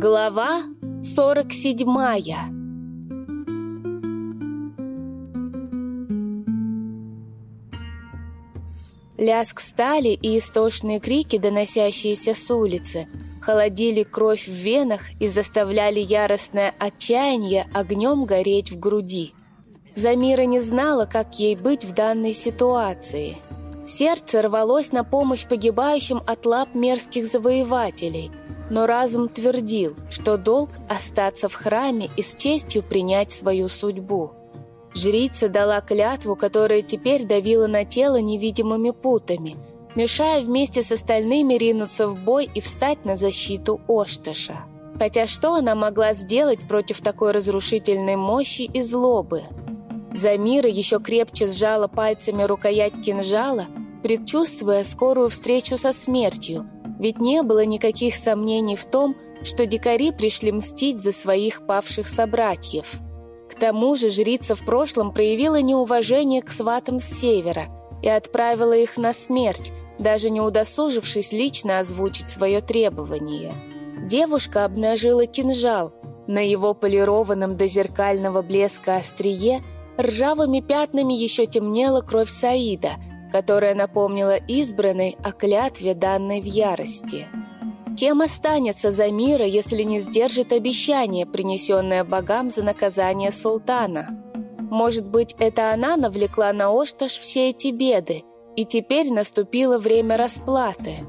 Глава 47 Лязг стали и истошные крики, доносящиеся с улицы, холодили кровь в венах и заставляли яростное отчаяние огнем гореть в груди. Замира не знала, как ей быть в данной ситуации. Сердце рвалось на помощь погибающим от лап мерзких завоевателей, но разум твердил, что долг остаться в храме и с честью принять свою судьбу. Жрица дала клятву, которая теперь давила на тело невидимыми путами, мешая вместе с остальными ринуться в бой и встать на защиту Ошташа. Хотя что она могла сделать против такой разрушительной мощи и злобы? Замира еще крепче сжала пальцами рукоять кинжала, предчувствуя скорую встречу со смертью, ведь не было никаких сомнений в том, что дикари пришли мстить за своих павших собратьев. К тому же жрица в прошлом проявила неуважение к сватам с севера и отправила их на смерть, даже не удосужившись лично озвучить свое требование. Девушка обнажила кинжал. На его полированном до зеркального блеска острие ржавыми пятнами еще темнела кровь Саида, которая напомнила избранной о клятве данной в ярости. Кем останется Замира, если не сдержит обещание, принесенное богам за наказание султана? Может быть, это она навлекла на Ошташ все эти беды, и теперь наступило время расплаты.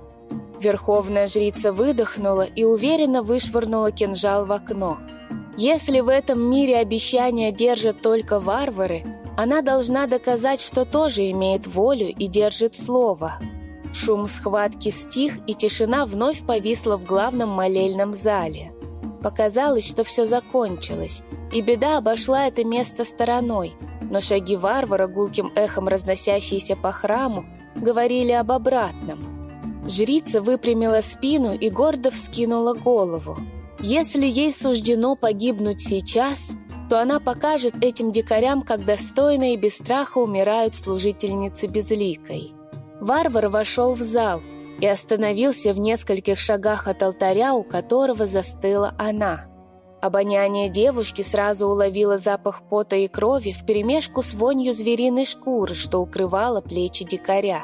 Верховная жрица выдохнула и уверенно вышвырнула кинжал в окно – если в этом мире обещания держат только варвары, она должна доказать, что тоже имеет волю и держит слово. Шум схватки стих, и тишина вновь повисла в главном молельном зале. Показалось, что все закончилось, и беда обошла это место стороной, но шаги варвара, гулким эхом разносящиеся по храму, говорили об обратном. Жрица выпрямила спину и гордо вскинула голову. Если ей суждено погибнуть сейчас, то она покажет этим дикарям, как достойно и без страха умирают служительницы безликой. Варвар вошел в зал и остановился в нескольких шагах от алтаря, у которого застыла она. Обоняние девушки сразу уловило запах пота и крови вперемешку с вонью звериной шкуры, что укрывало плечи дикаря.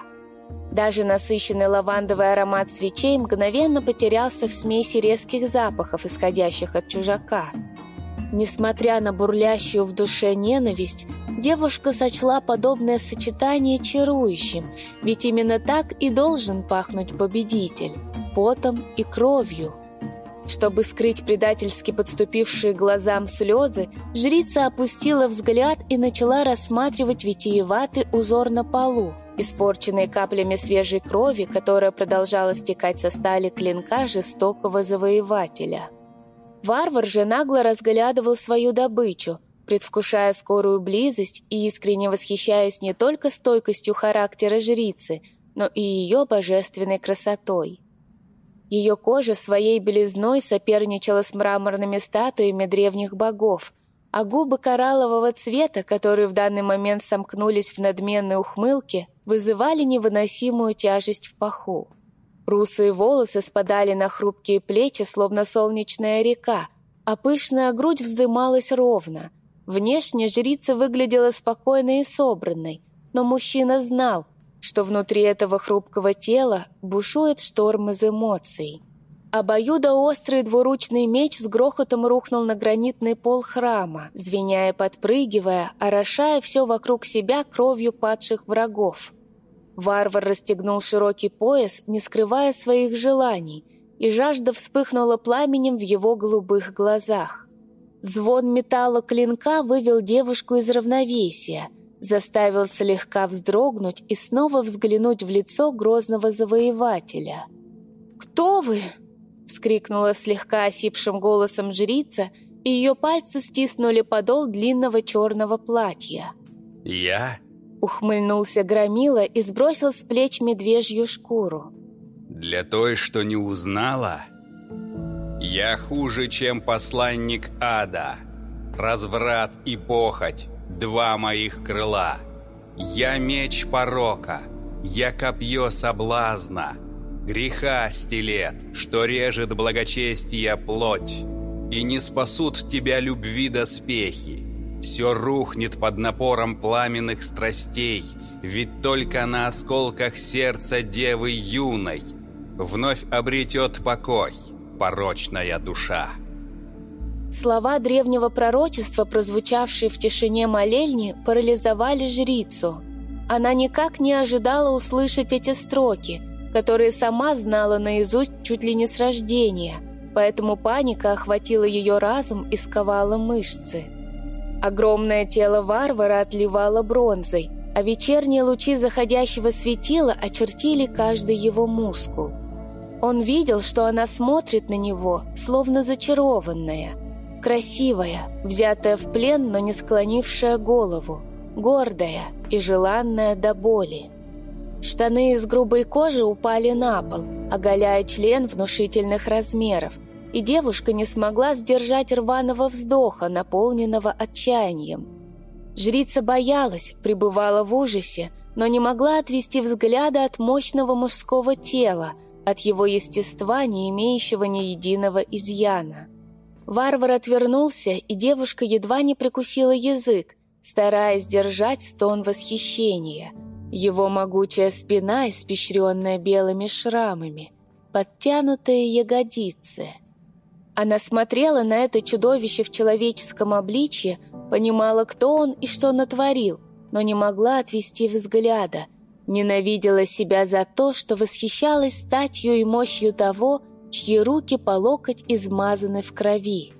Даже насыщенный лавандовый аромат свечей мгновенно потерялся в смеси резких запахов, исходящих от чужака. Несмотря на бурлящую в душе ненависть, девушка сочла подобное сочетание чарующим, ведь именно так и должен пахнуть победитель – потом и кровью. Чтобы скрыть предательски подступившие глазам слезы, жрица опустила взгляд и начала рассматривать витиеватый узор на полу, испорченный каплями свежей крови, которая продолжала стекать со стали клинка жестокого завоевателя. Варвар же нагло разглядывал свою добычу, предвкушая скорую близость и искренне восхищаясь не только стойкостью характера жрицы, но и ее божественной красотой. Ее кожа своей белизной соперничала с мраморными статуями древних богов, а губы кораллового цвета, которые в данный момент сомкнулись в надменной ухмылке, вызывали невыносимую тяжесть в паху. Русые волосы спадали на хрупкие плечи, словно солнечная река, а пышная грудь вздымалась ровно. Внешне жрица выглядела спокойной и собранной, но мужчина знал — что внутри этого хрупкого тела бушует шторм из эмоций. Обоюдоострый двуручный меч с грохотом рухнул на гранитный пол храма, звеня и подпрыгивая, орошая все вокруг себя кровью падших врагов. Варвар расстегнул широкий пояс, не скрывая своих желаний, и жажда вспыхнула пламенем в его голубых глазах. Звон металла клинка вывел девушку из равновесия – заставил слегка вздрогнуть и снова взглянуть в лицо грозного завоевателя. «Кто вы?» — вскрикнула слегка осипшим голосом жрица, и ее пальцы стиснули подол длинного черного платья. «Я?» — ухмыльнулся Громила и сбросил с плеч медвежью шкуру. «Для той, что не узнала, я хуже, чем посланник ада, разврат и похоть» два моих крыла. Я меч порока, я копье соблазна. Греха стилет, что режет благочестие плоть, И не спасут тебя любви доспехи. Все рухнет под напором пламенных страстей, Ведь только на осколках сердца девы юной Вновь обретет покой порочная душа. Слова древнего пророчества, прозвучавшие в тишине молельни, парализовали жрицу. Она никак не ожидала услышать эти строки, которые сама знала наизусть чуть ли не с рождения, поэтому паника охватила ее разум и сковала мышцы. Огромное тело варвара отливало бронзой, а вечерние лучи заходящего светила очертили каждый его мускул. Он видел, что она смотрит на него, словно зачарованная – Красивая, взятая в плен, но не склонившая голову. Гордая и желанная до боли. Штаны из грубой кожи упали на пол, оголяя член внушительных размеров, и девушка не смогла сдержать рваного вздоха, наполненного отчаянием. Жрица боялась, пребывала в ужасе, но не могла отвести взгляда от мощного мужского тела, от его естества, не имеющего ни единого изъяна. Варвар отвернулся, и девушка едва не прикусила язык, стараясь держать стон восхищения. Его могучая спина, испещренная белыми шрамами, подтянутые ягодицы. Она смотрела на это чудовище в человеческом обличье, понимала, кто он и что натворил, но не могла отвести взгляда. Ненавидела себя за то, что восхищалась статью и мощью того, чьи руки по локоть измазаны в крови.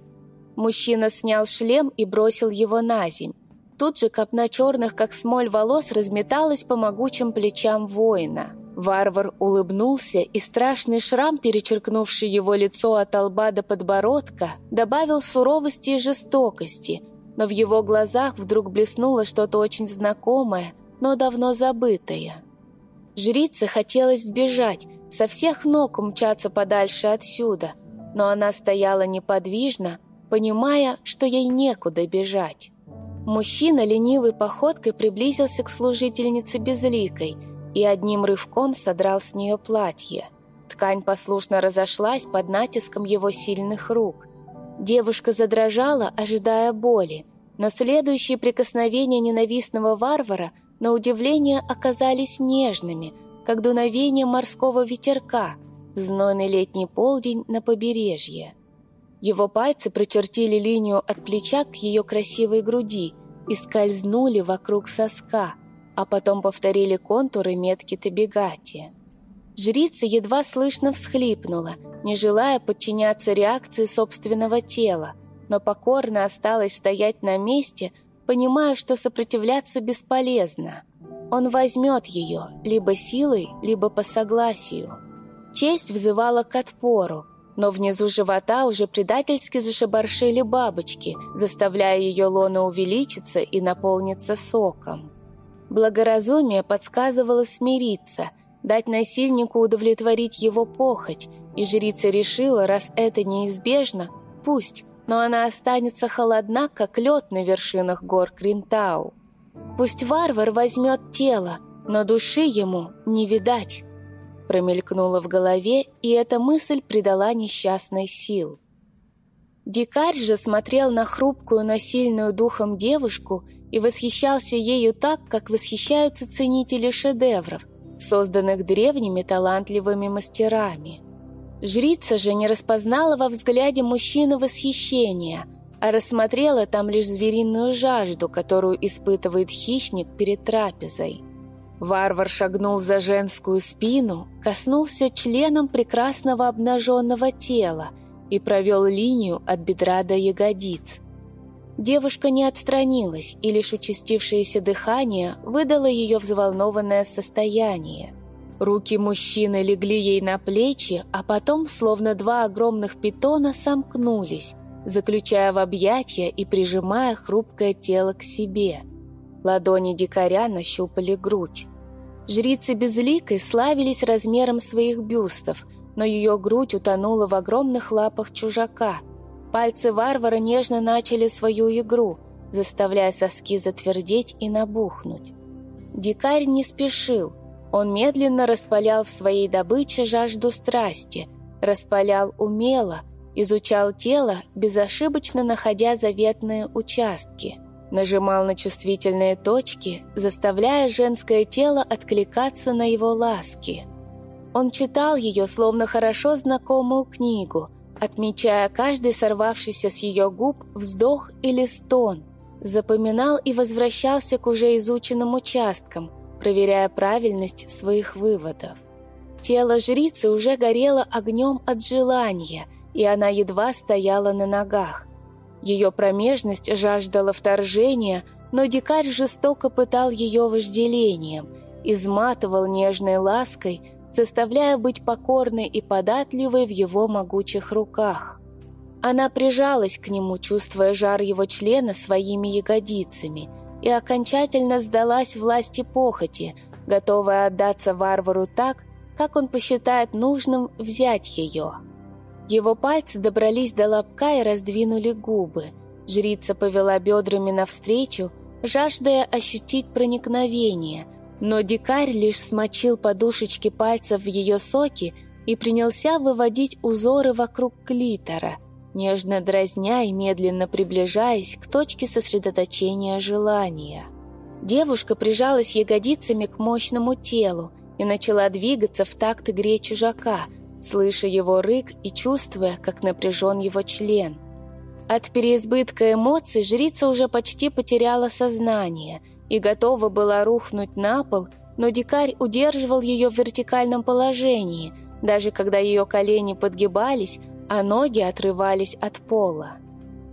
Мужчина снял шлем и бросил его на земь. Тут же копна черных, как смоль волос, разметалась по могучим плечам воина. Варвар улыбнулся, и страшный шрам, перечеркнувший его лицо от лба до подбородка, добавил суровости и жестокости, но в его глазах вдруг блеснуло что-то очень знакомое, но давно забытое. Жрице хотелось сбежать, со всех ног умчаться подальше отсюда, но она стояла неподвижно, понимая, что ей некуда бежать. Мужчина ленивой походкой приблизился к служительнице безликой и одним рывком содрал с нее платье. Ткань послушно разошлась под натиском его сильных рук. Девушка задрожала, ожидая боли, но следующие прикосновения ненавистного варвара на удивление оказались нежными – как дуновение морского ветерка знойный летний полдень на побережье. Его пальцы прочертили линию от плеча к ее красивой груди и скользнули вокруг соска, а потом повторили контуры метки Табигати. Жрица едва слышно всхлипнула, не желая подчиняться реакции собственного тела, но покорно осталась стоять на месте, понимая, что сопротивляться бесполезно. Он возьмет ее либо силой, либо по согласию. Честь взывала к отпору, но внизу живота уже предательски зашибаршили бабочки, заставляя ее лона увеличиться и наполниться соком. Благоразумие подсказывало смириться, дать насильнику удовлетворить его похоть, и жрица решила, раз это неизбежно, пусть, но она останется холодна, как лед на вершинах гор Кринтау. Пусть варвар возьмет тело, но души ему не видать. Промелькнула в голове, и эта мысль придала несчастной сил. Дикарь же смотрел на хрупкую, насильную духом девушку и восхищался ею так, как восхищаются ценители шедевров, созданных древними талантливыми мастерами. Жрица же не распознала во взгляде мужчины восхищения – а рассмотрела там лишь звериную жажду, которую испытывает хищник перед трапезой. Варвар шагнул за женскую спину, коснулся членом прекрасного обнаженного тела и провел линию от бедра до ягодиц. Девушка не отстранилась, и лишь участившееся дыхание выдало ее взволнованное состояние. Руки мужчины легли ей на плечи, а потом, словно два огромных питона, сомкнулись, заключая в объятия и прижимая хрупкое тело к себе. Ладони дикаря нащупали грудь. Жрицы Безликой славились размером своих бюстов, но ее грудь утонула в огромных лапах чужака. Пальцы варвара нежно начали свою игру, заставляя соски затвердеть и набухнуть. Дикарь не спешил. Он медленно распалял в своей добыче жажду страсти, распалял умело, изучал тело, безошибочно находя заветные участки, нажимал на чувствительные точки, заставляя женское тело откликаться на его ласки. Он читал ее, словно хорошо знакомую книгу, отмечая каждый сорвавшийся с ее губ вздох или стон, запоминал и возвращался к уже изученным участкам, проверяя правильность своих выводов. Тело жрицы уже горело огнем от желания – и она едва стояла на ногах. Ее промежность жаждала вторжения, но дикарь жестоко пытал ее вожделением, изматывал нежной лаской, заставляя быть покорной и податливой в его могучих руках. Она прижалась к нему, чувствуя жар его члена своими ягодицами, и окончательно сдалась власти похоти, готовая отдаться варвару так, как он посчитает нужным взять ее. Его пальцы добрались до лобка и раздвинули губы. Жрица повела бедрами навстречу, жаждая ощутить проникновение, но дикарь лишь смочил подушечки пальцев в ее соки и принялся выводить узоры вокруг клитора, нежно дразня и медленно приближаясь к точке сосредоточения желания. Девушка прижалась ягодицами к мощному телу и начала двигаться в такт игре чужака – слыша его рык и чувствуя, как напряжен его член. От переизбытка эмоций жрица уже почти потеряла сознание и готова была рухнуть на пол, но дикарь удерживал ее в вертикальном положении, даже когда ее колени подгибались, а ноги отрывались от пола.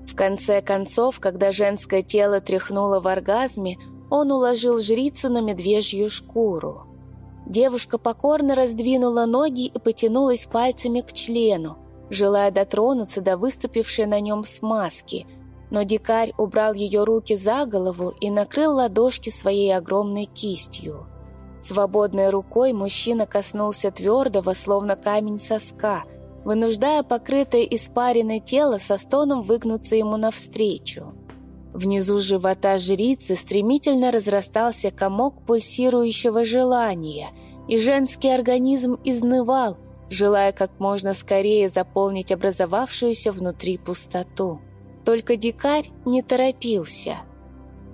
В конце концов, когда женское тело тряхнуло в оргазме, он уложил жрицу на медвежью шкуру. Девушка покорно раздвинула ноги и потянулась пальцами к члену, желая дотронуться до выступившей на нем смазки, но дикарь убрал ее руки за голову и накрыл ладошки своей огромной кистью. Свободной рукой мужчина коснулся твердого, словно камень соска, вынуждая покрытое испаренное тело со стоном выгнуться ему навстречу. Внизу живота жрицы стремительно разрастался комок пульсирующего желания, и женский организм изнывал, желая как можно скорее заполнить образовавшуюся внутри пустоту. Только дикарь не торопился.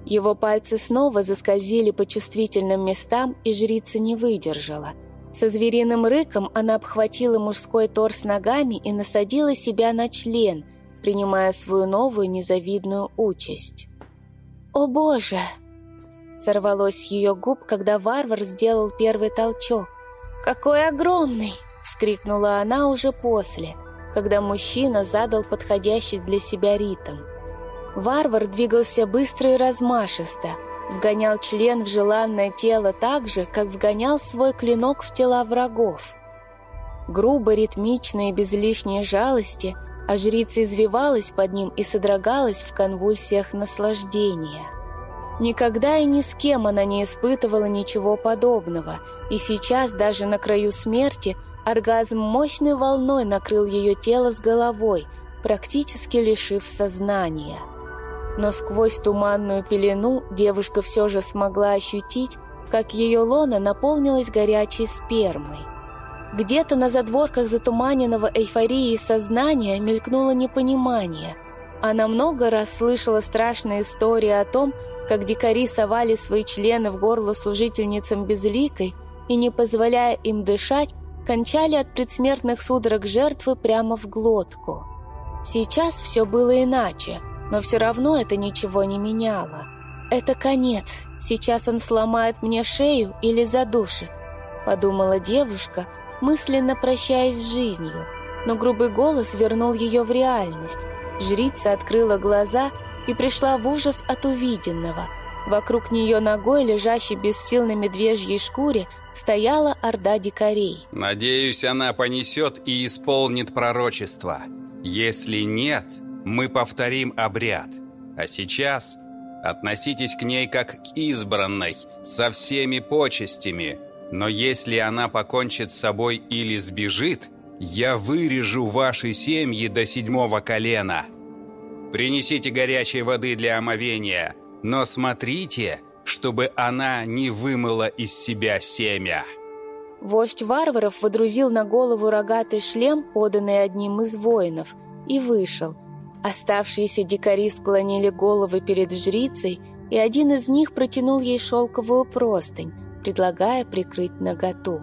Его пальцы снова заскользили по чувствительным местам, и жрица не выдержала. Со звериным рыком она обхватила мужской торс ногами и насадила себя на член – принимая свою новую незавидную участь. «О боже!» Сорвалось ее губ, когда варвар сделал первый толчок. «Какой огромный!» — вскрикнула она уже после, когда мужчина задал подходящий для себя ритм. Варвар двигался быстро и размашисто, вгонял член в желанное тело так же, как вгонял свой клинок в тела врагов. Грубо, ритмично и без лишней жалости — а жрица извивалась под ним и содрогалась в конвульсиях наслаждения. Никогда и ни с кем она не испытывала ничего подобного, и сейчас, даже на краю смерти, оргазм мощной волной накрыл ее тело с головой, практически лишив сознания. Но сквозь туманную пелену девушка все же смогла ощутить, как ее лона наполнилась горячей спермой. Где-то на задворках затуманенного эйфории сознания мелькнуло непонимание. Она много раз слышала страшные истории о том, как дикари совали свои члены в горло служительницам безликой и, не позволяя им дышать, кончали от предсмертных судорог жертвы прямо в глотку. Сейчас все было иначе, но все равно это ничего не меняло. «Это конец. Сейчас он сломает мне шею или задушит», — подумала девушка — мысленно прощаясь с жизнью, но грубый голос вернул ее в реальность. Жрица открыла глаза и пришла в ужас от увиденного. Вокруг нее ногой, лежащей без сил на медвежьей шкуре, стояла орда дикарей. «Надеюсь, она понесет и исполнит пророчество. Если нет, мы повторим обряд. А сейчас относитесь к ней как к избранной, со всеми почестями». Но если она покончит с собой или сбежит, я вырежу ваши семьи до седьмого колена. Принесите горячей воды для омовения, но смотрите, чтобы она не вымыла из себя семя. Вождь варваров водрузил на голову рогатый шлем, поданный одним из воинов, и вышел. Оставшиеся дикари склонили головы перед жрицей, и один из них протянул ей шелковую простынь, предлагая прикрыть наготу.